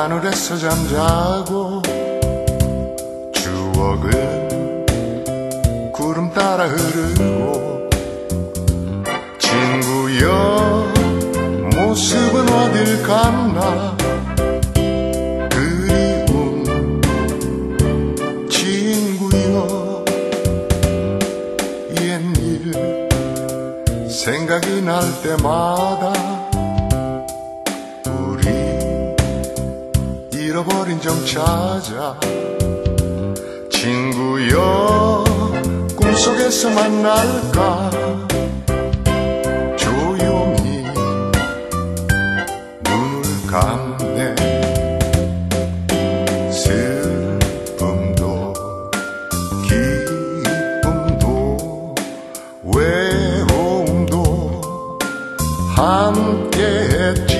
하늘에서 잠자고 추억은 구름 따라 흐르고 친구여 모습은 어딜 갔나? 그리운 친구여 옛일 생각이 날 때마다 잃어버린 정 찾아. 친구여 꿈속에서 만날까? 조용히 눈을 감네. 슬픔도 기쁨도 외로움도 함께 했지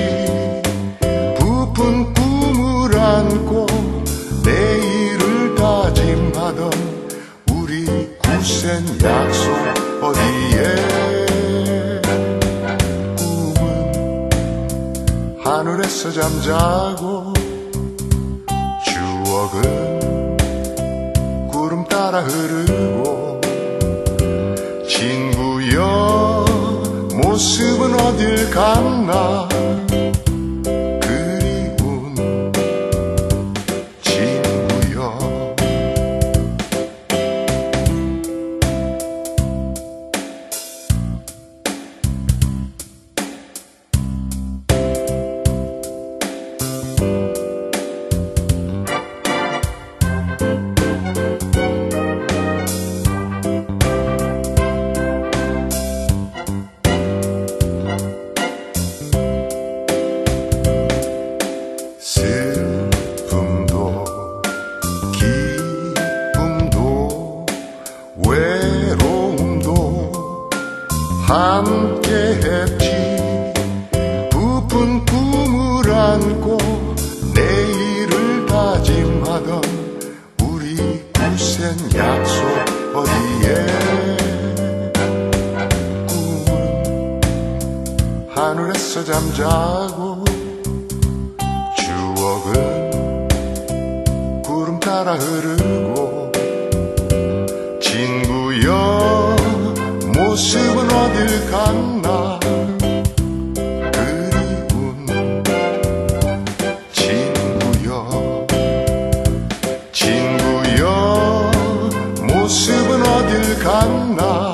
굳센 약속 어디에? 꿈은 하늘에서 잠자고 추억은 구름 따라 흐르고 친구여 모습은 어딜 갔나 외로움도 함께했지. 부푼 꿈을 안고 내일을 다짐하던 우리 굳센 약속 어디에 꿈은 하늘에서 잠자고 추억은 구름 따라 흐르고 친구여 모습은 어딜 갔나? 그리운 친구여 친구여 모습은 어딜 갔나